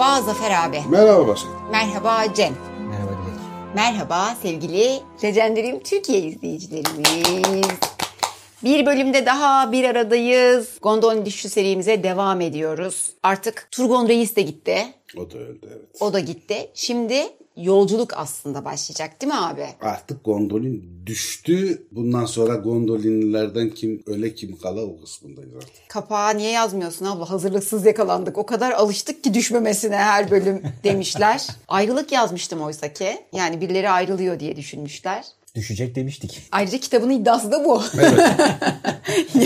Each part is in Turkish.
Merhaba Zafer abi. Merhaba başkan. Merhaba Cem. Merhaba Dilek. Merhaba sevgili Legendary'im Türkiye izleyicilerimiz. Bir bölümde daha bir aradayız. Gondolin Düşüşü serimize devam ediyoruz. Artık Turgon Reis de gitti. O da öldü evet. O da gitti. Şimdi yolculuk aslında başlayacak değil mi abi? Artık gondolin düştü. Bundan sonra gondolinlilerden kim öle kim kala o kısmındayız artık. Kapağa niye yazmıyorsun abla? Hazırlıksız yakalandık. O kadar alıştık ki düşmemesine her bölüm demişler. Ayrılık yazmıştım oysa ki. Yani birileri ayrılıyor diye düşünmüşler. Düşecek demiştik. Ayrıca kitabın iddiası da bu. yani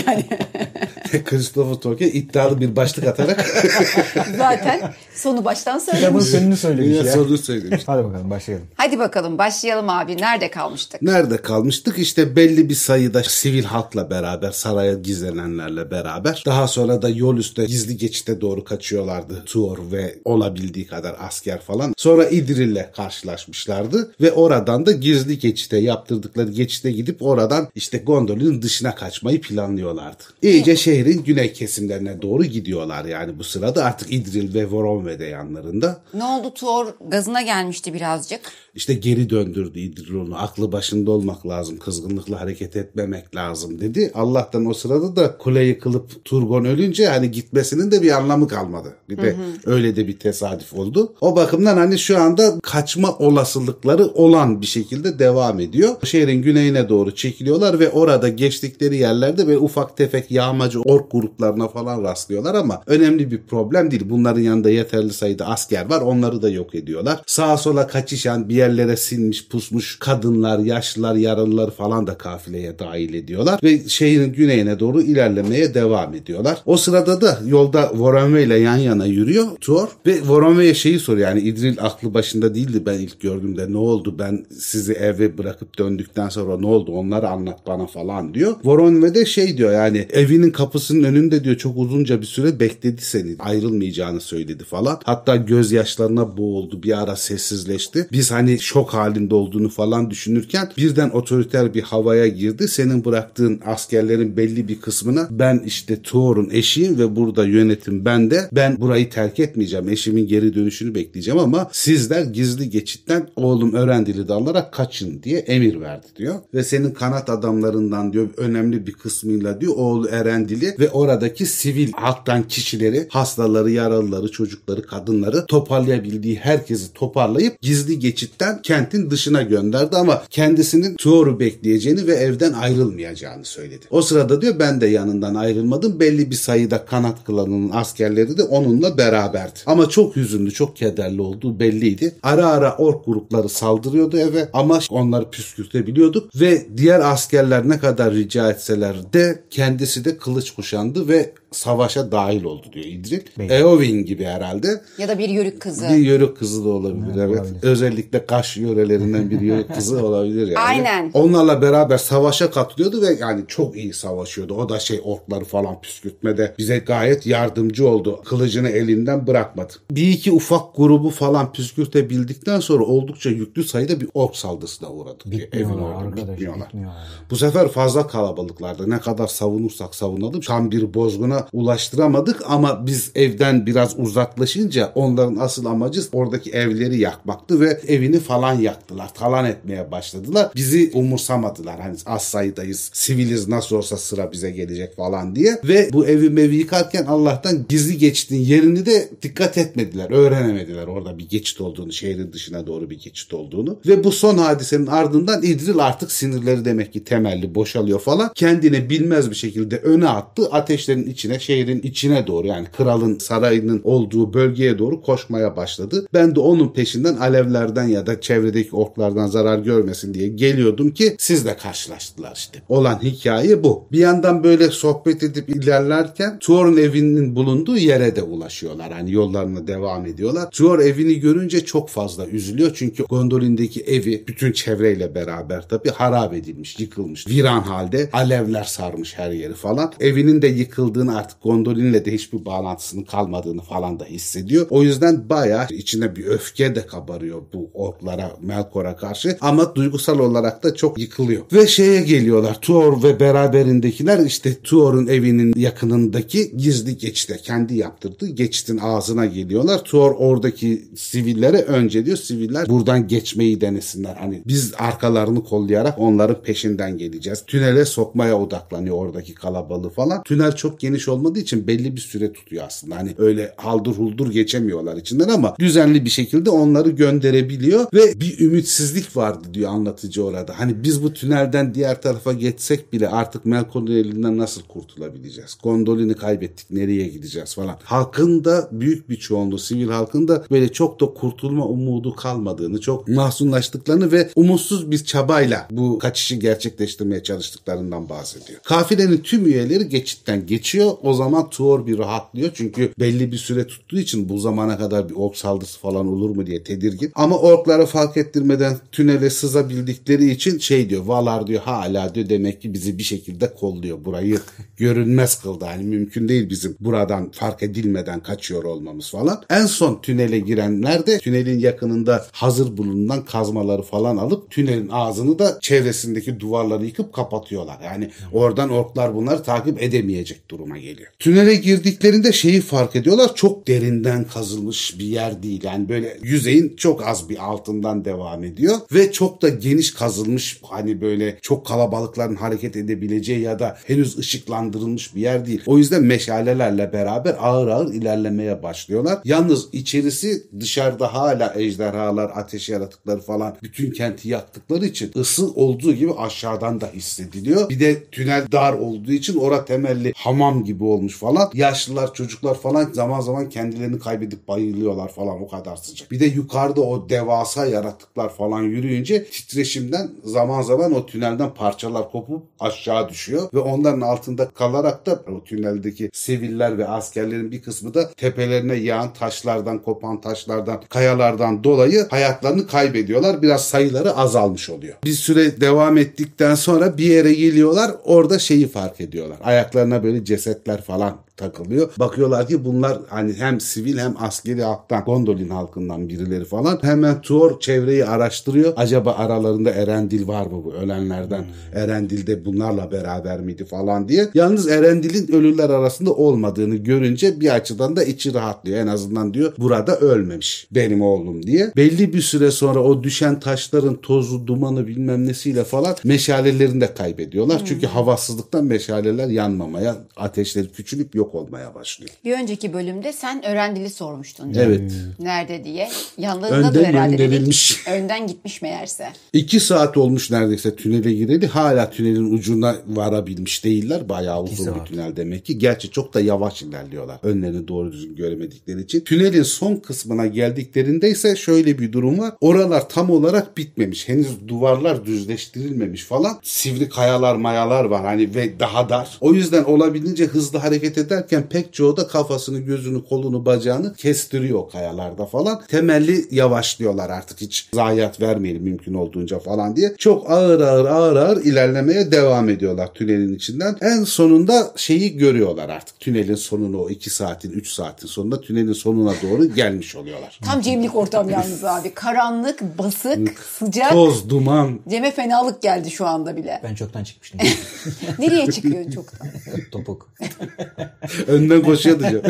Christopher Tolkien iddialı bir başlık atarak zaten sonu baştan Kitabın söylemiş. sonunu söylemiş ya. sorunu söylemiş. Hadi bakalım başlayalım. Hadi bakalım başlayalım abi. Nerede kalmıştık? Nerede kalmıştık? İşte belli bir sayıda sivil halkla beraber, saraya gizlenenlerle beraber. Daha sonra da yol üstte gizli geçite doğru kaçıyorlardı. Tuor ve olabildiği kadar asker falan. Sonra İdril'le karşılaşmışlardı ve oradan da gizli geçite yaptırdıkları geçite gidip oradan işte Gondolin'in dışına kaçmayı planlıyorlardı. İyice şehrin güney kesimlerine doğru gidiyorlar yani bu sırada artık İdril ve Voronve de yanlarında. Ne oldu Tuor gazına gelmişti birazcık. İşte geri döndürdü İdril onu. Aklı başında olmak lazım. Kızgınlıkla hareket etmemek lazım dedi. Allah'tan o sırada da kule yıkılıp Turgon ölünce hani gitmesinin de bir anlamı kalmadı. Bir de öyle de bir tesadüf oldu. O bakımdan hani şu anda kaçma olasılıkları olan bir şekilde devam ediyor. Şehrin güneyine doğru çekiliyorlar ve orada geçtikleri yerlerde böyle ufak tefek yağmacı ork gruplarına falan rastlıyorlar ama önemli bir problem değil. Bunların yanında yeterli sayıda asker var. Onları da yok ediyorlar. Sağa sola kaçışan bir yerlere sinmiş pusmuş kadınlar, yaşlılar, yaralılar falan da kafileye dahil ediyorlar ve şehrin güneyine doğru ilerlemeye devam ediyorlar. O sırada da yolda Voronve ile yan yana yürüyor Tuor ve Voronve'ye şeyi soruyor yani İdril aklı başında değildi ben ilk gördüğümde ne oldu ben sizi eve bırakıp döndükten sonra ne oldu onları anlat bana falan diyor. Voronve de şey diyor yani evinin kapısının önünde diyor çok uzunca bir süre bekledi seni ayrılmayacağını söyledi falan. Hatta gözyaşlarına boğuldu bir ara sessizleşti. Biz hani şok halinde olduğunu falan düşünürken birden otoriter bir havaya girdi. Senin bıraktığın askerlerin belli bir kısmına ben işte Tuor'un eşiyim ve burada yönetim bende. Ben burayı terk etmeyeceğim. Eşimin geri dönüşünü bekleyeceğim ama sizler gizli geçitten oğlum Örendil'i dalarak kaçın diye emir verdi diyor. Ve senin kanat adamlarından diyor önemli bir kısmıyla diyor oğlu Erendil'i ve oradaki sivil halktan kişileri, hastaları, yaralıları, çocukları, kadınları toparlayabildiği herkesi toparlayıp gizli geçitten kentin dışına gönderdi ama kendisinin Tuor'u bekleyeceğini ve evden ayrılmayacağını söyledi. O sırada diyor ben de yanından ayrılmadım. Belli bir sayıda kanat klanının askerleri de onunla beraberdi. Ama çok hüzünlü, çok kederli olduğu belliydi. Ara ara ork grupları saldırıyordu eve ama onları püskürtebiliyorduk ve diğer askerler ne kadar rica etseler de kendisi de kılıç kuşandı ve savaşa dahil oldu diyor İdril. Eowyn gibi herhalde. Ya da bir yörük kızı. Bir yörük kızı da olabilir evet. olabilir. Özellikle Kaş yörelerinden bir yörük kızı olabilir yani. Aynen. Onlarla beraber savaşa katılıyordu ve yani çok iyi savaşıyordu. O da şey orkları falan püskürtmede bize gayet yardımcı oldu. Kılıcını elinden bırakmadı. Bir iki ufak grubu falan püskürtebildikten sonra oldukça yüklü sayıda bir ork saldırısına uğradı. Evin Bitmiyorlar ordu arkadaş bitmiyorlar. bitmiyorlar. Bu sefer fazla kalabalıklardı. Ne kadar savunursak savunalım tam bir bozguna ulaştıramadık ama biz evden biraz uzaklaşınca onların asıl amacı oradaki evleri yakmaktı ve evini falan yaktılar. Talan etmeye başladılar. Bizi umursamadılar. Hani az sayıdayız. Siviliz nasıl olsa sıra bize gelecek falan diye. Ve bu evi mevi yıkarken Allah'tan gizli geçtiğin yerini de dikkat etmediler. Öğrenemediler orada bir geçit olduğunu, şehrin dışına doğru bir geçit olduğunu. Ve bu son hadisenin ardından İdril artık sinirleri demek ki temelli boşalıyor falan. Kendine bilmez bir şekilde öne attı. Ateşlerin içine, şehrin içine doğru yani kralın sarayının olduğu bölgeye doğru koşmaya başladı. Ben de onun peşinden alevlerden ya da çevredeki orklardan zarar görmesin diye geliyordum ki sizle karşılaştılar işte. Olan hikaye bu. Bir yandan böyle sohbet edip ilerlerken Tuor'un evinin bulunduğu yere de ulaşıyorlar. Hani yollarına devam ediyorlar. Tuor evini görünce çok fazla üzülüyor çünkü Gondolin'deki evi bütün çevreyle beraber tabii harap edilmiş, yıkılmış, viran halde alevler sarmış her yeri falan. Evinin de yıkıldığını artık gondolinle de hiçbir bağlantısının kalmadığını falan da hissediyor. O yüzden bayağı içine bir öfke de kabarıyor bu orklara, Melkor'a karşı ama duygusal olarak da çok yıkılıyor. Ve şeye geliyorlar. Tuor ve beraberindekiler işte Tuor'un evinin yakınındaki gizli geçide kendi yaptırdığı geçitin ağzına geliyorlar. Tuor oradaki sivillere önce diyor siviller buradan geçmeyi denesinler. Hani biz arkalarını kollayarak onların peşinden geleceğiz. Tünele sokmaya odaklanıyor oradaki kalabalığı falan. Tünel çok geniş olmadığı için belli bir süre tutuyor aslında. Hani öyle haldır huldur geçemiyorlar içinden ama düzenli bir şekilde onları gönderebiliyor ve bir ümitsizlik vardı diyor anlatıcı orada. Hani biz bu tünelden diğer tarafa geçsek bile artık Melkor'un elinden nasıl kurtulabileceğiz? Gondolini kaybettik nereye gideceğiz falan. Halkın da büyük bir çoğunluğu sivil halkın da böyle çok da kurtulma umudu kalmadığını, çok mahzunlaştıklarını ve umutsuz bir çabayla bu kaçışı gerçekleştirmeye çalıştıklarından bahsediyor. Kafilenin tüm üyeleri geçitten geçiyor. O zaman Tuor bir rahatlıyor. Çünkü belli bir süre tuttuğu için bu zamana kadar bir ork saldırısı falan olur mu diye tedirgin. Ama orklara fark ettirmeden tünele sızabildikleri için şey diyor. Valar diyor hala diyor demek ki bizi bir şekilde kolluyor. Burayı görünmez kıldı. Yani mümkün değil bizim buradan fark edilmeden kaçıyor olmamız falan. En son tünele girenler de tünelin yakınında hazır bulunan kazmaları falan alıp tünelin ağzını da çevresindeki duvarları yıkıp kapatıyorlar. Yani oradan orklar bunları takip edemeyecek duruma geliyor. Tünele girdiklerinde şeyi fark ediyorlar. Çok derinden kazılmış bir yer değil. Yani böyle yüzeyin çok az bir altından devam ediyor ve çok da geniş kazılmış hani böyle çok kalabalıkların hareket edebileceği ya da henüz ışıklandırılmış bir yer değil. O yüzden meşalelerle beraber ağır ağır ilerlemeye başlıyorlar. Yalnız içerisi dışarıda hala ejderhalar, ateş yaratıkları falan bütün kenti yaktıkları için ısı olduğu gibi aşağıdan da hissediliyor. Bir de tünel dar olduğu için ora temelli hamam gibi olmuş falan. Yaşlılar, çocuklar falan zaman zaman kendilerini kaybedip bayılıyorlar falan o kadar sıcak. Bir de yukarıda o devasa yaratıklar falan yürüyünce titreşimden zaman zaman o tünelden parçalar kopup aşağı düşüyor ve onların altında kalarak da o tüneldeki siviller ve askerlerin bir kısmı da tepelerine yağan taşlardan, kopan taşlardan, kayalardan dolayı hayatlarını kaybediyorlar. Biraz sayıları azalmış oluyor. Bir süre devam ettikten sonra bir yere geliyorlar. Orada şeyi fark ediyorlar. Ayaklarına böyle cesetler falan takılıyor. Bakıyorlar ki bunlar hani hem sivil hem askeri halktan, Gondolin halkından birileri falan. Hemen Tuor çevreyi araştırıyor. Acaba aralarında Erendil var mı bu ölenlerden? Hmm. Erendil de bunlarla beraber miydi falan diye. Yalnız Erendil'in ölüler arasında olmadığını görünce bir açıdan da içi rahatlıyor. En azından diyor burada ölmemiş benim oğlum diye. Belli bir süre sonra o düşen taşların tozu, dumanı bilmem nesiyle falan meşalelerini de kaybediyorlar. Hmm. Çünkü havasızlıktan meşaleler yanmamaya, ateşleri küçülüp yok olmaya başlıyor. Bir önceki bölümde sen öğrendili sormuştun. Evet. Nerede diye. Yanlarındadır Önden herhalde. gönderilmiş. dedik. Önden gitmiş meğerse. İki saat olmuş neredeyse tünele gireli. Hala tünelin ucuna varabilmiş değiller. Bayağı uzun bir tünel demek ki. Gerçi çok da yavaş ilerliyorlar. Önlerini doğru düzgün göremedikleri için. Tünelin son kısmına geldiklerinde ise şöyle bir durum var. Oralar tam olarak bitmemiş. Henüz duvarlar düzleştirilmemiş falan. Sivri kayalar mayalar var hani ve daha dar. O yüzden olabildiğince hızlı hareket ederken pek çoğu da kafasını, gözünü, kolunu, bacağını kestiriyor kayalarda falan. Temelli yavaşlıyorlar artık hiç zayiat vermeyelim mümkün olduğunca falan diye. Çok ağır ağır ağır ağır ilerlemeye devam ediyorlar tünelin içinden. En sonunda şeyi görüyorlar artık. Tünelin sonunu o 2 saatin 3 saatin sonunda tünelin sonuna doğru gelmiş oluyorlar. Tam cemlik ortam yalnız abi. Karanlık, basık, sıcak. Toz, duman. Cem'e fenalık geldi şu anda bile. Ben çoktan çıkmıştım. Nereye çıkıyor çoktan? Topuk. Önden koşuyordu canım.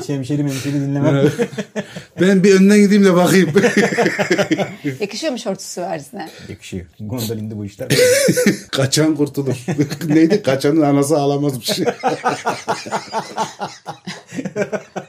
Hiç hemşeri hemşeri dinlemem. ben bir önden gideyim de bakayım. Yakışıyor mu şortu süversine? Yakışıyor. Gondolinde bu işler. Kaçan kurtulur. Neydi? Kaçanın anası ağlamazmış.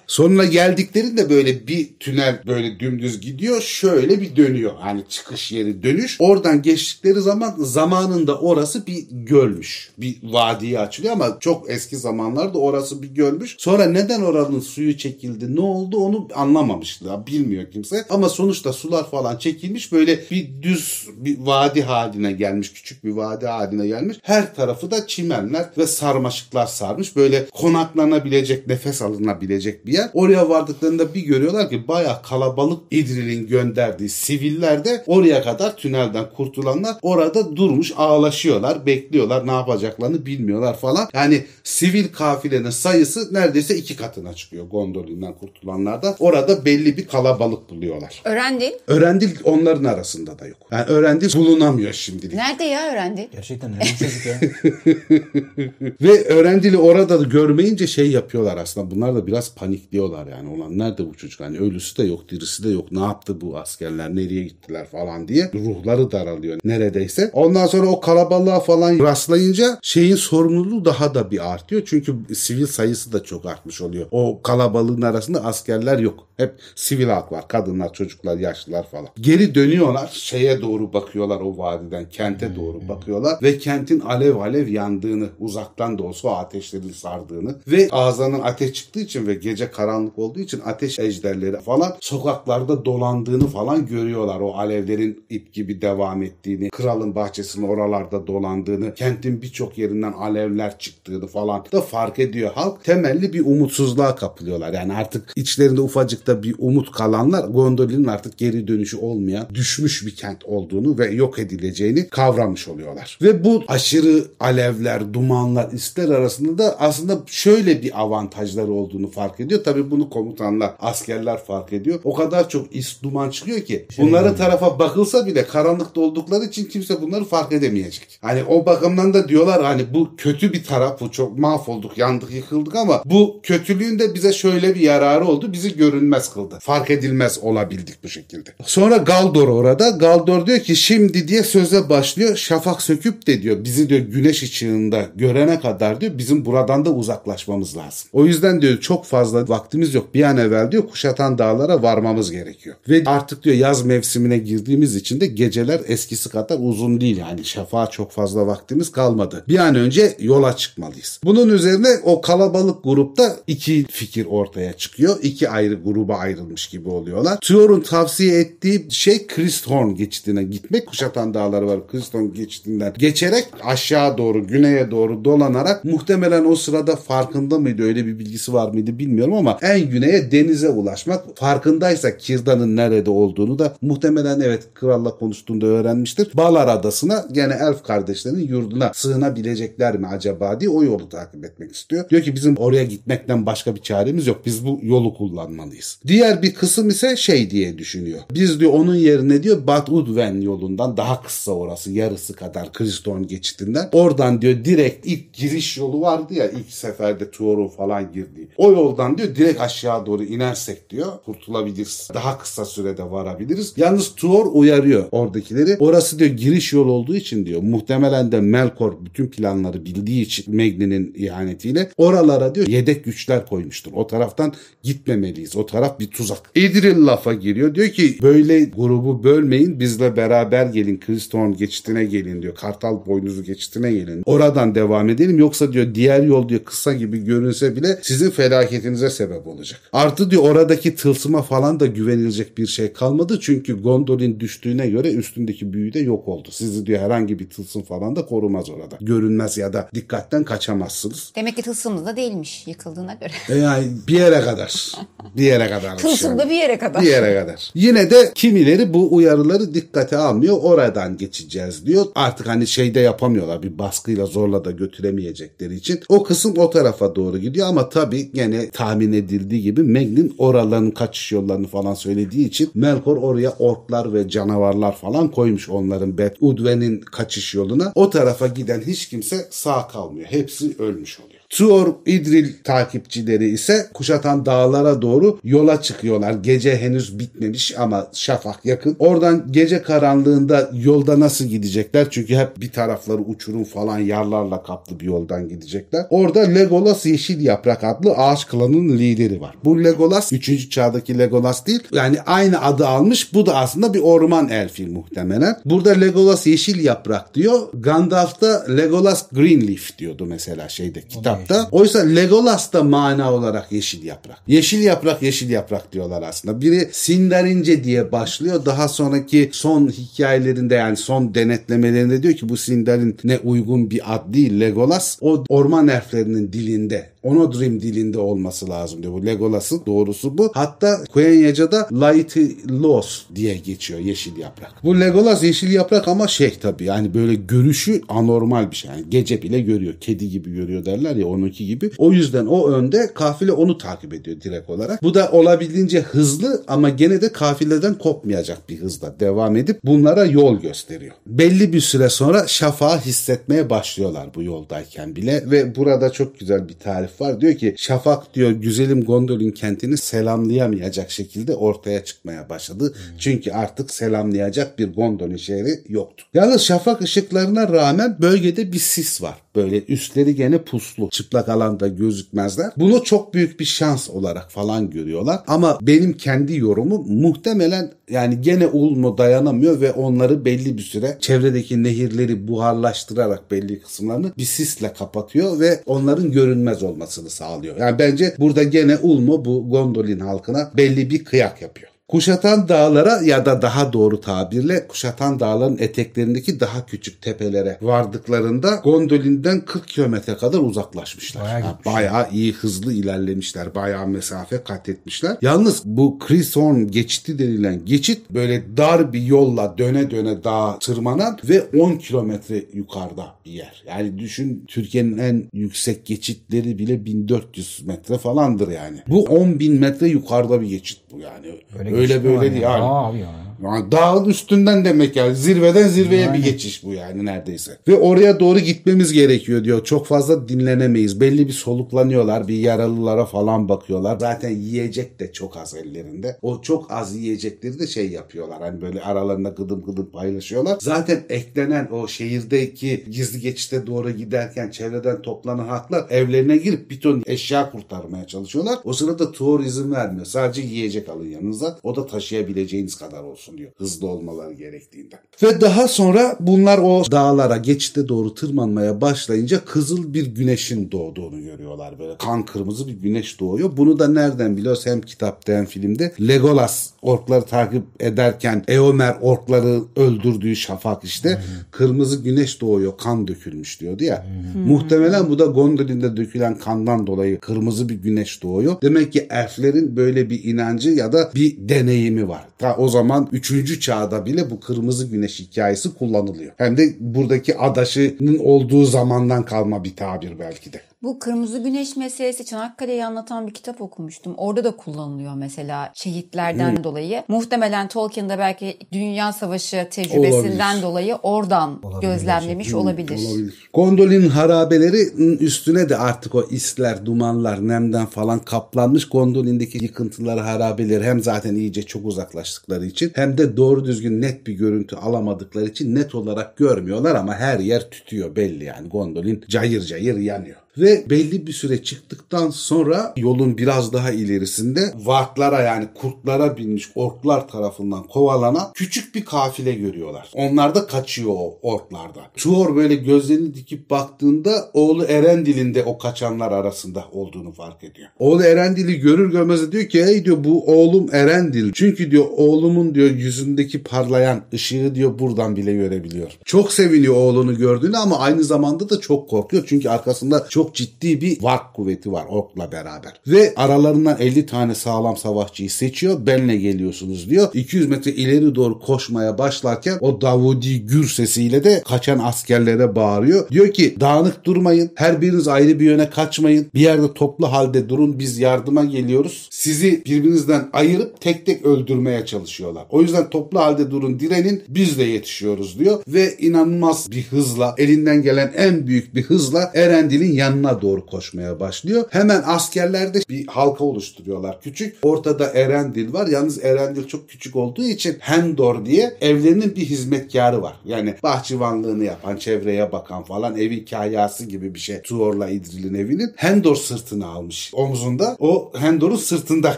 Sonuna geldiklerinde böyle bir tünel böyle dümdüz gidiyor. Şöyle bir dönüyor. Hani çıkış yeri dönüş. Oradan geçtikleri zaman zamanında orası bir gölmüş. Bir vadiye açılıyor ama çok eski zamanlarda orası bir gölmüş. Sonra neden oranın suyu çekildi ne oldu onu anlamamışlar. Bilmiyor kimse. Ama sonuçta sular falan çekilmiş. Böyle bir düz bir vadi haline gelmiş. Küçük bir vadi haline gelmiş. Her tarafı da çimenler ve sarmaşıklar sarmış. Böyle konaklanabilecek, nefes varılabilecek bir yer. Oraya vardıklarında bir görüyorlar ki bayağı kalabalık İdril'in gönderdiği siviller de oraya kadar tünelden kurtulanlar orada durmuş ağlaşıyorlar, bekliyorlar ne yapacaklarını bilmiyorlar falan. Yani sivil kafilenin sayısı neredeyse iki katına çıkıyor Gondolin'den kurtulanlarda. Orada belli bir kalabalık buluyorlar. Öğrendin. Örendil onların arasında da yok. Yani Örendil bulunamıyor şimdilik. Nerede ya öğrendin? Gerçekten ne bir çocuk ya. Ve öğrendili orada da görmeyince şey yapıyorlar aslında. Bunlar da biraz panikliyorlar yani. Ulan nerede bu çocuk? Hani ölüsü de yok, dirisi de yok. Ne yaptı bu askerler? Nereye gittiler falan diye. Ruhları daralıyor neredeyse. Ondan sonra o kalabalığa falan rastlayınca şeyin sorumluluğu daha da bir artıyor. Çünkü sivil sayısı da çok artmış oluyor. O kalabalığın arasında askerler yok. Hep sivil halk var. Kadınlar, çocuklar, yaşlılar falan. Geri dönüyorlar. Şeye doğru bakıyorlar o vadiden. Kente doğru bakıyorlar. Ve kentin alev alev yandığını, uzaktan da olsa o ateşlerin sardığını ve ağzından ateş çıktığı için ve gece karanlık olduğu için ateş ejderleri falan sokaklarda dolandığını falan görüyorlar. O alevlerin ip gibi devam ettiğini, kralın bahçesinin oralarda dolandığını, kentin birçok yerinden alevler çıktığını falan da fark ediyor halk. Temelli bir umutsuzluğa kapılıyorlar. Yani artık içlerinde ufacık da bir umut kalanlar Gondolin'in artık geri dönüşü olmayan düşmüş bir kent olduğunu ve yok edileceğini kavramış oluyorlar. Ve bu aşırı alevler, dumanlar, isler arasında da aslında şöyle bir avantajları olduğunu fark ediyor. Tabii bunu komutanlar, askerler fark ediyor. O kadar çok is duman çıkıyor ki bunların tarafa bakılsa bile karanlıkta oldukları için kimse bunları fark edemeyecek. Hani o bakımdan da diyorlar hani bu kötü bir taraf bu çok mahvolduk, yandık, yıkıldık ama bu kötülüğün de bize şöyle bir yararı oldu. Bizi görünmez kıldı. Fark edilmez olabildik bu şekilde. Sonra Galdor orada. Galdor diyor ki şimdi diye söze başlıyor. Şafak söküp de diyor bizi diyor güneş ışığında görene kadar diyor bizim buradan da uzaklaşmamız lazım. O yüzden diyor çok fazla vaktimiz yok. Bir an evvel diyor kuşatan dağlara varmamız gerekiyor. Ve artık diyor yaz mevsimine girdiğimiz için de geceler eskisi kadar uzun değil. Yani şafağa çok fazla vaktimiz kalmadı. Bir an önce yola çıkmalıyız. Bunun üzerine o kalabalık grupta iki fikir ortaya çıkıyor. İki ayrı gruba ayrılmış gibi oluyorlar. Tuor'un tavsiye ettiği şey Kristhorn geçidine gitmek. Kuşatan dağları var. Kristhorn geçidinden geçerek aşağı doğru, güneye doğru dolanarak muhtemelen o sırada farkında mıydı öyle bir bilgisi var mıydı bilmiyorum ama en güneye denize ulaşmak. Farkındaysa Kirdan'ın nerede olduğunu da muhtemelen evet kralla konuştuğunda öğrenmiştir. Balar Adası'na gene elf kardeşlerinin yurduna sığınabilecekler mi acaba diye o yolu takip etmek istiyor. Diyor ki bizim oraya gitmekten başka bir çaremiz yok. Biz bu yolu kullanmalıyız. Diğer bir kısım ise şey diye düşünüyor. Biz diyor onun yerine diyor Bad Udven yolundan daha kısa orası yarısı kadar Kriston geçitinden. Oradan diyor direkt ilk giriş yolu vardı ya ilk seferde Tuor'un falan girdiği. O yoldan diyor direkt aşağı doğru inersek diyor kurtulabiliriz. Daha kısa sürede varabiliriz. Yalnız Tuor uyarıyor oradakileri. Orası diyor giriş yol olduğu için diyor muhtemelen de Melkor bütün planları bildiği için Megni'nin ihanetiyle oralara diyor yedek güçler koymuştur. O taraftan gitmemeliyiz. O taraf bir tuzak. Idril lafa giriyor. Diyor ki böyle grubu bölmeyin bizle beraber gelin. Kriston geçitine gelin diyor. Kartal boynuzu geçitine gelin. Oradan devam edelim. Yoksa diyor diğer yol diyor kısa gibi görünse bile sizin felaketinize sebep olacak. Artı diyor oradaki tılsıma falan da güvenilecek bir şey kalmadı. Çünkü Gondolin düştüğüne göre üstündeki büyü de yok oldu. Sizi diyor herhangi bir tılsım falan da korumaz orada. Görünmez ya da dikkatten kaçamazsınız. Demek ki tılsımlı da değilmiş yıkıldığına göre. E yani bir yere kadar. Bir yere kadar. Tılsım da bir yere kadar. Bir yere kadar. Yine de kimileri bu uyarıları dikkate almıyor. Oradan geçeceğiz diyor. Artık hani şeyde yapamıyorlar. Bir baskıyla zorla da götüremeyecekleri için. O kısım o tarafa doğru gidiyor ama tabii gene tahmin edildiği gibi Megnin oraların kaçış yollarını falan söylediği için Melkor oraya orklar ve canavarlar falan koymuş onların Bet Udven'in kaçış yoluna. O tarafa giden hiç kimse sağ kalmıyor. Hepsi ölmüş oluyor. Tuor İdril takipçileri ise kuşatan dağlara doğru yola çıkıyorlar. Gece henüz bitmemiş ama şafak yakın. Oradan gece karanlığında yolda nasıl gidecekler? Çünkü hep bir tarafları uçurum falan yarlarla kaplı bir yoldan gidecekler. Orada Legolas Yeşil Yaprak adlı ağaç klanının lideri var. Bu Legolas 3. çağdaki Legolas değil. Yani aynı adı almış. Bu da aslında bir orman elfi muhtemelen. Burada Legolas Yeşil Yaprak diyor. Gandalf'ta Legolas Greenleaf diyordu mesela şeyde kitapta. Oysa Legolas da mana olarak yeşil yaprak. Yeşil yaprak yeşil yaprak diyorlar aslında. Biri Sindarince diye başlıyor. Daha sonraki son hikayelerinde yani son denetlemelerinde diyor ki bu Sindarin ne uygun bir ad değil Legolas. O orman elflerinin dilinde Onodrim dilinde olması lazım diyor. Bu Legolas'ın doğrusu bu. Hatta Quenyaca'da Lighty Los diye geçiyor yeşil yaprak. Bu Legolas yeşil yaprak ama şey tabii yani böyle görüşü anormal bir şey. Yani gece bile görüyor. Kedi gibi görüyor derler ya onunki gibi. O yüzden o önde kafile onu takip ediyor direkt olarak. Bu da olabildiğince hızlı ama gene de kafileden kopmayacak bir hızla devam edip bunlara yol gösteriyor. Belli bir süre sonra şafağı hissetmeye başlıyorlar bu yoldayken bile ve burada çok güzel bir tarif var. Diyor ki şafak diyor güzelim Gondolin kentini selamlayamayacak şekilde ortaya çıkmaya başladı. Çünkü artık selamlayacak bir Gondolin şehri yoktu. Yalnız şafak ışıklarına rağmen bölgede bir sis var. Böyle üstleri gene puslu. Çıplak alanda gözükmezler. Bunu çok büyük bir şans olarak falan görüyorlar. Ama benim kendi yorumum muhtemelen yani gene Ulmo dayanamıyor ve onları belli bir süre çevredeki nehirleri buharlaştırarak belli kısımlarını bir sisle kapatıyor ve onların görünmez olmasını sağlıyor. Yani bence burada gene Ulmo bu Gondolin halkına belli bir kıyak yapıyor. Kuşatan dağlara ya da daha doğru tabirle kuşatan dağların eteklerindeki daha küçük tepelere vardıklarında Gondolin'den 40 kilometre kadar uzaklaşmışlar. Bayağı Ha, bayağı iyi hızlı ilerlemişler. Bayağı mesafe kat etmişler. Yalnız bu Chrysson geçiti denilen geçit böyle dar bir yolla döne döne dağa tırmanan ve 10 kilometre yukarıda bir yer. Yani düşün Türkiye'nin en yüksek geçitleri bile 1400 metre falandır yani. Bu 10 bin metre yukarıda bir geçit bu yani. Öyle geçti böyle, değil ya. yani. Abi ya. Yani dağın üstünden demek yani zirveden zirveye bir geçiş bu yani neredeyse. Ve oraya doğru gitmemiz gerekiyor diyor. Çok fazla dinlenemeyiz. Belli bir soluklanıyorlar. Bir yaralılara falan bakıyorlar. Zaten yiyecek de çok az ellerinde. O çok az yiyecekleri de şey yapıyorlar. Hani böyle aralarında gıdım gıdım paylaşıyorlar. Zaten eklenen o şehirdeki gizli geçişte doğru giderken çevreden toplanan halklar evlerine girip bir ton eşya kurtarmaya çalışıyorlar. O sırada Tuor izin vermiyor. Sadece yiyecek alın yanınıza. O da taşıyabileceğiniz kadar olsun diyor. Hızlı olmaları gerektiğinden. Ve daha sonra bunlar o dağlara geçite doğru tırmanmaya başlayınca kızıl bir güneşin doğduğunu görüyorlar. Böyle kan kırmızı bir güneş doğuyor. Bunu da nereden biliyoruz? Hem kitapta hem filmde. Legolas orkları takip ederken Eomer orkları öldürdüğü şafak işte. Kırmızı güneş doğuyor. Kan dökülmüş diyordu ya. Muhtemelen bu da Gondolin'de dökülen kandan dolayı kırmızı bir güneş doğuyor. Demek ki elflerin böyle bir inancı ya da bir deneyimi var. Ta o zaman 3. çağda bile bu kırmızı güneş hikayesi kullanılıyor. Hem de buradaki adaşının olduğu zamandan kalma bir tabir belki de. Bu kırmızı güneş meselesi Çanakkale'yi anlatan bir kitap okumuştum. Orada da kullanılıyor mesela şehitlerden dolayı. Muhtemelen Tolkien'de belki Dünya Savaşı tecrübesinden Olabilir. dolayı oradan Olabilir gözlemlemiş olabilir. Olabilir. Gondolin harabeleri üstüne de artık o isler, dumanlar, nemden falan kaplanmış. Gondolin'deki yıkıntıları, harabeleri hem zaten iyice çok uzaklaştıkları için hem de doğru düzgün net bir görüntü alamadıkları için net olarak görmüyorlar ama her yer tütüyor belli yani. Gondolin cayır cayır yanıyor. Ve belli bir süre çıktıktan sonra yolun biraz daha ilerisinde varklara yani kurtlara binmiş orklar tarafından kovalanan küçük bir kafile görüyorlar. Onlar da kaçıyor o orklarda. Tuor böyle gözlerini dikip baktığında oğlu Erendil'in de o kaçanlar arasında olduğunu fark ediyor. Oğlu Erendil'i görür görmez diyor ki hey diyor bu oğlum Erendil. Çünkü diyor oğlumun diyor yüzündeki parlayan ışığı diyor buradan bile görebiliyor. Çok seviniyor oğlunu gördüğünü ama aynı zamanda da çok korkuyor. Çünkü arkasında çok ciddi bir vark kuvveti var orkla beraber. Ve aralarından 50 tane sağlam savaşçıyı seçiyor. Benle geliyorsunuz diyor. 200 metre ileri doğru koşmaya başlarken o Davudi gür sesiyle de kaçan askerlere bağırıyor. Diyor ki dağınık durmayın. Her biriniz ayrı bir yöne kaçmayın. Bir yerde toplu halde durun. Biz yardıma geliyoruz. Sizi birbirinizden ayırıp tek tek öldürmeye çalışıyorlar. O yüzden toplu halde durun direnin. Biz de yetişiyoruz diyor. Ve inanılmaz bir hızla elinden gelen en büyük bir hızla Erendil'in yanına doğru koşmaya başlıyor. Hemen askerler de bir halka oluşturuyorlar küçük. Ortada Erendil var. Yalnız Erendil çok küçük olduğu için Hendor diye evlerinin bir hizmetkarı var. Yani bahçıvanlığını yapan, çevreye bakan falan evi kahyası gibi bir şey. Tuor'la İdril'in evinin. Hendor sırtını almış omzunda. O Hendor'un sırtında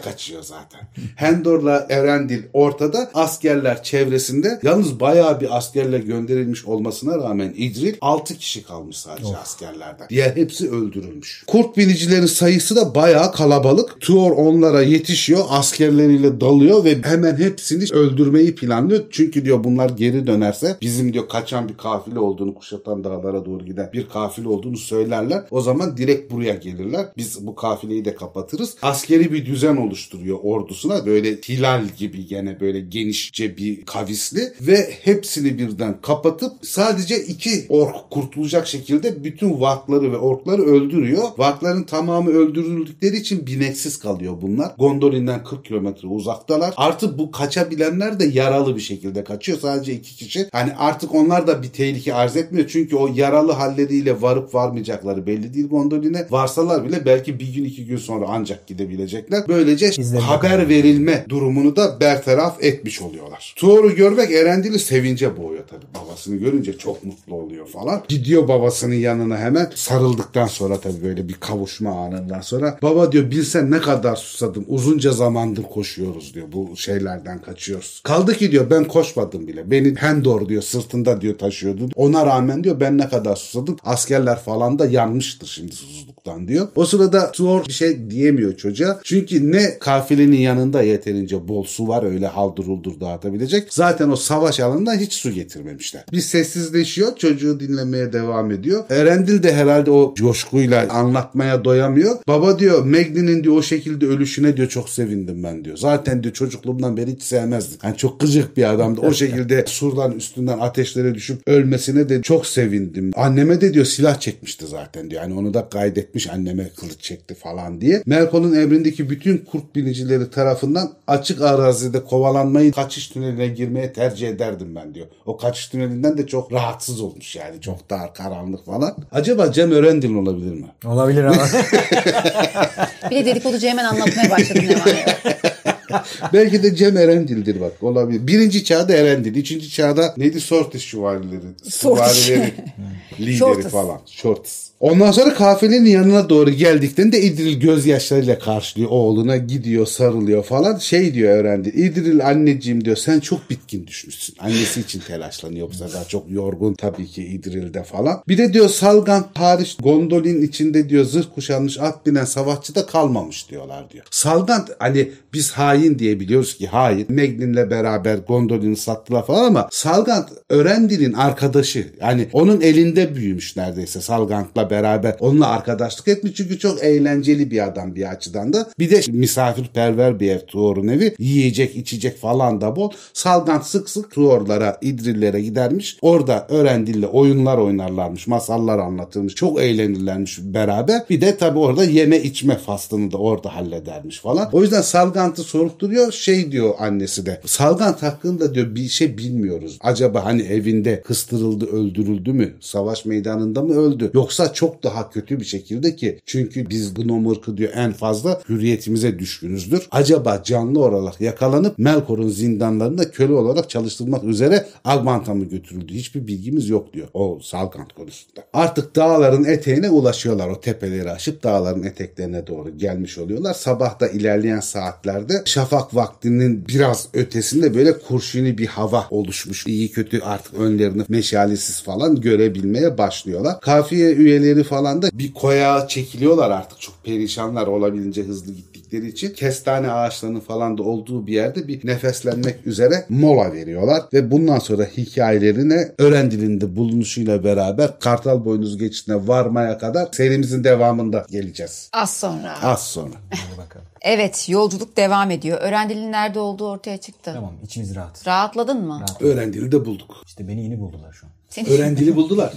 kaçıyor zaten. Hendor'la Erendil ortada. Askerler çevresinde. Yalnız bayağı bir askerle gönderilmiş olmasına rağmen İdril 6 kişi kalmış sadece askerlerden. Diğer hepsi öldürülmüş. Kurt binicilerin sayısı da bayağı kalabalık. Tuor onlara yetişiyor, askerleriyle dalıyor ve hemen hepsini öldürmeyi planlıyor. Çünkü diyor bunlar geri dönerse bizim diyor kaçan bir kafile olduğunu, kuşatan dağlara doğru giden bir kafile olduğunu söylerler. O zaman direkt buraya gelirler. Biz bu kafileyi de kapatırız. Askeri bir düzen oluşturuyor ordusuna. Böyle hilal gibi gene böyle genişçe bir kavisli ve hepsini birden kapatıp sadece iki ork kurtulacak şekilde bütün vakları ve orkları öldürüyor. Vakların tamamı öldürüldükleri için bineksiz kalıyor bunlar. Gondolin'den 40 kilometre uzaktalar. Artık bu kaçabilenler de yaralı bir şekilde kaçıyor. Sadece iki kişi. Hani artık onlar da bir tehlike arz etmiyor. Çünkü o yaralı halleriyle varıp varmayacakları belli değil Gondolin'e. Varsalar bile belki bir gün iki gün sonra ancak gidebilecekler. Böylece İzlemek haber verilme durumunu da bertaraf etmiş oluyorlar. Tuor'u görmek Erendil'i sevince boğuyor tabii. Babasını görünce çok mutlu oluyor falan. Gidiyor babasının yanına hemen sarıldıktan sonra tabii böyle bir kavuşma anından sonra. Baba diyor bilsen ne kadar susadım. Uzunca zamandır koşuyoruz diyor. Bu şeylerden kaçıyoruz. Kaldı ki diyor ben koşmadım bile. Beni Hendor diyor sırtında diyor taşıyordu. Ona rağmen diyor ben ne kadar susadım. Askerler falan da yanmıştır şimdi susuzluktan diyor. O sırada Tuor bir şey diyemiyor çocuğa. Çünkü ne kafilenin yanında yeterince bol su var öyle halduruldur dağıtabilecek. Zaten o savaş alanında hiç su getirmemişler. Bir sessizleşiyor çocuğu dinlemeye devam ediyor. Erendil de herhalde o coşkuyla anlatmaya doyamıyor. Baba diyor Meglin'in diyor o şekilde ölüşüne diyor çok sevindim ben diyor. Zaten diyor çocukluğumdan beri hiç sevmezdim. Yani çok gıcık bir adamdı. O şekilde surdan üstünden ateşlere düşüp ölmesine de çok sevindim. Anneme de diyor silah çekmişti zaten diyor. Yani onu da kaydetmiş anneme kılıç çekti falan diye. Melkon'un emrindeki bütün kurt binicileri tarafından açık arazide kovalanmayı kaçış tüneline girmeye tercih ederdim ben diyor. O kaçış tünelinden de çok rahatsız olmuş yani. Çok dar karanlık falan. Acaba Cem Örendil olabilir mi? Olabilir ama. Bir de dedikoducu hemen anlatmaya başladım ne var. Belki de Cem Erendil'dir bak olabilir. Birinci çağda Erendil. Üçüncü çağda neydi? Sortis şövalyeleri. Sortis. Süvarileri, lideri Shortis. falan. Shortis. Ondan sonra kafilenin yanına doğru geldiklerinde İdril gözyaşlarıyla karşılıyor. Oğluna gidiyor sarılıyor falan. Şey diyor öğrendi. İdril anneciğim diyor sen çok bitkin düşmüşsün. Annesi için telaşlanıyor bu sefer. Çok yorgun tabii ki İdril'de falan. Bir de diyor Salgan hariç gondolin içinde diyor zırh kuşanmış at binen savaşçı da kalmamış diyorlar diyor. Salgan hani biz hain diye biliyoruz ki hain. Meglin'le beraber gondolini sattılar falan ama Salgant Örendil'in arkadaşı. Yani onun elinde büyümüş neredeyse Beraber. Onunla arkadaşlık etmiş çünkü çok eğlenceli bir adam bir açıdan da. Bir de misafirperver bir ev Tuor'un evi. Yiyecek içecek falan da bol. Salgant sık sık Tuor'lara, İdrillere gidermiş. Orada Örendil'le oyunlar oynarlarmış. Masallar anlatılmış. Çok eğlenirlermiş beraber. Bir de tabii orada yeme içme faslını da orada halledermiş falan. O yüzden Salgant'ı sorup duruyor. Şey diyor annesi de. Salgant hakkında diyor bir şey bilmiyoruz. Acaba hani evinde kıstırıldı, öldürüldü mü? Savaş meydanında mı öldü? Yoksa çok daha kötü bir şekilde ki çünkü biz Gnom ırkı diyor en fazla hürriyetimize düşkünüzdür. Acaba canlı olarak yakalanıp Melkor'un zindanlarında köle olarak çalıştırmak üzere Agmant'a mı götürüldü? Hiçbir bilgimiz yok diyor o Salgant konusunda. Artık dağların eteğine ulaşıyorlar. O tepeleri aşıp dağların eteklerine doğru gelmiş oluyorlar. Sabah da ilerleyen saatlerde şafak vaktinin biraz ötesinde böyle kurşuni bir hava oluşmuş. İyi kötü artık önlerini meşalesiz falan görebilmeye başlıyorlar. Kafiye üyeleri falan da bir koya çekiliyorlar artık. Çok perişanlar olabildiğince hızlı gittikleri için. Kestane ağaçlarının falan da olduğu bir yerde bir nefeslenmek üzere mola veriyorlar. Ve bundan sonra hikayelerine öğren dilinde bulunuşuyla beraber Kartal Boynuz geçişine varmaya kadar serimizin devamında geleceğiz. Az sonra. Az sonra. Evet yolculuk devam ediyor. Öğrendil'in nerede olduğu ortaya çıktı. Tamam içimiz rahat. Rahatladın mı? Öğren dili de bulduk. İşte beni yeni buldular şu an. Seni Öğren dili buldular.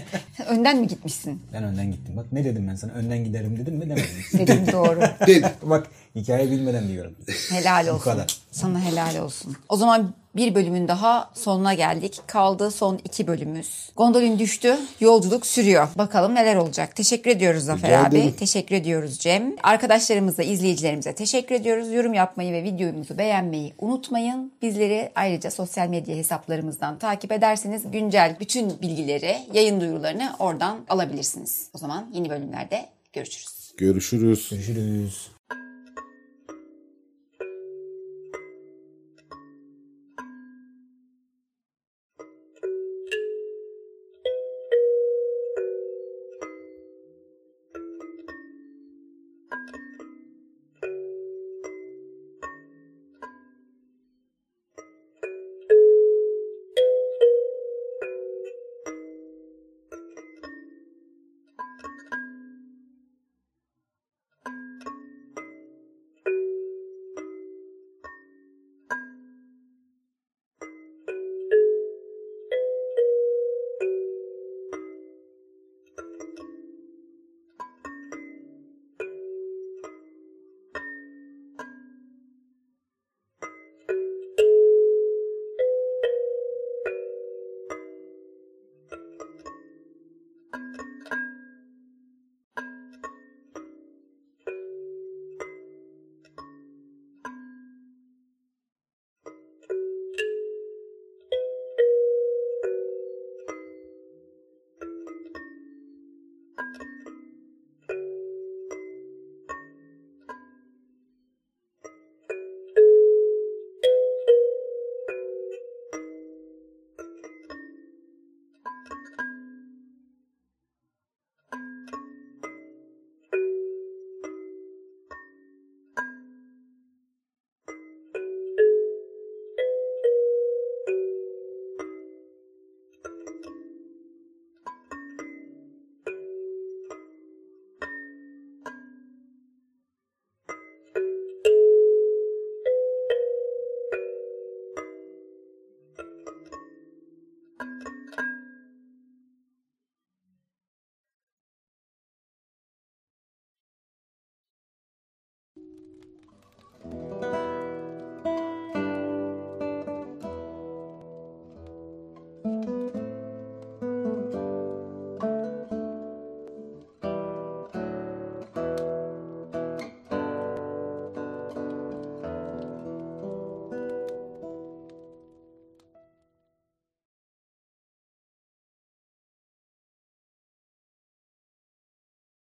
önden mi gitmişsin? Ben önden gittim. Bak ne dedim ben sana? Önden giderim dedim mi demedim. Dediğin doğru. Dedi. Bak hikaye bilmeden diyorum. Helal olsun. kadar. Sana helal olsun. O zaman bir bölümün daha sonuna geldik. Kaldı son iki bölümümüz. Gondolin düştü. Yolculuk sürüyor. Bakalım neler olacak. Teşekkür ediyoruz Zafer Rica abi. ederim. Teşekkür ediyoruz Cem. Arkadaşlarımıza, izleyicilerimize teşekkür ediyoruz. Yorum yapmayı ve videomuzu beğenmeyi unutmayın. Bizleri ayrıca sosyal medya hesaplarımızdan takip ederseniz güncel bütün bilgileri, yayın duyurularını oradan alabilirsiniz. O zaman yeni bölümlerde görüşürüz. Görüşürüz. Görüşürüz.